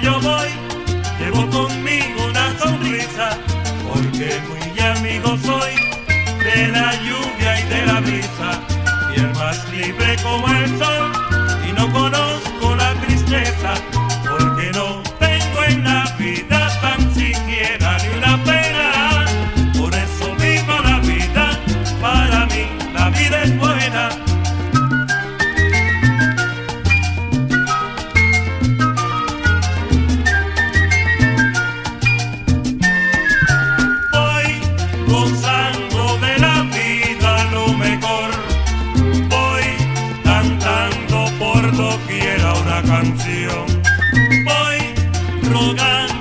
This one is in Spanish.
yo voy, llevo conmigo una sonrisa, porque muy amigo soy de la lluvia y de la brisa, y el más libre como el sol, y no conozco la tristeza, porque no tengo en la vida tan siquiera ni una pena, por eso vivo la vida, para mí la vida es buena. canción. Voy rogando.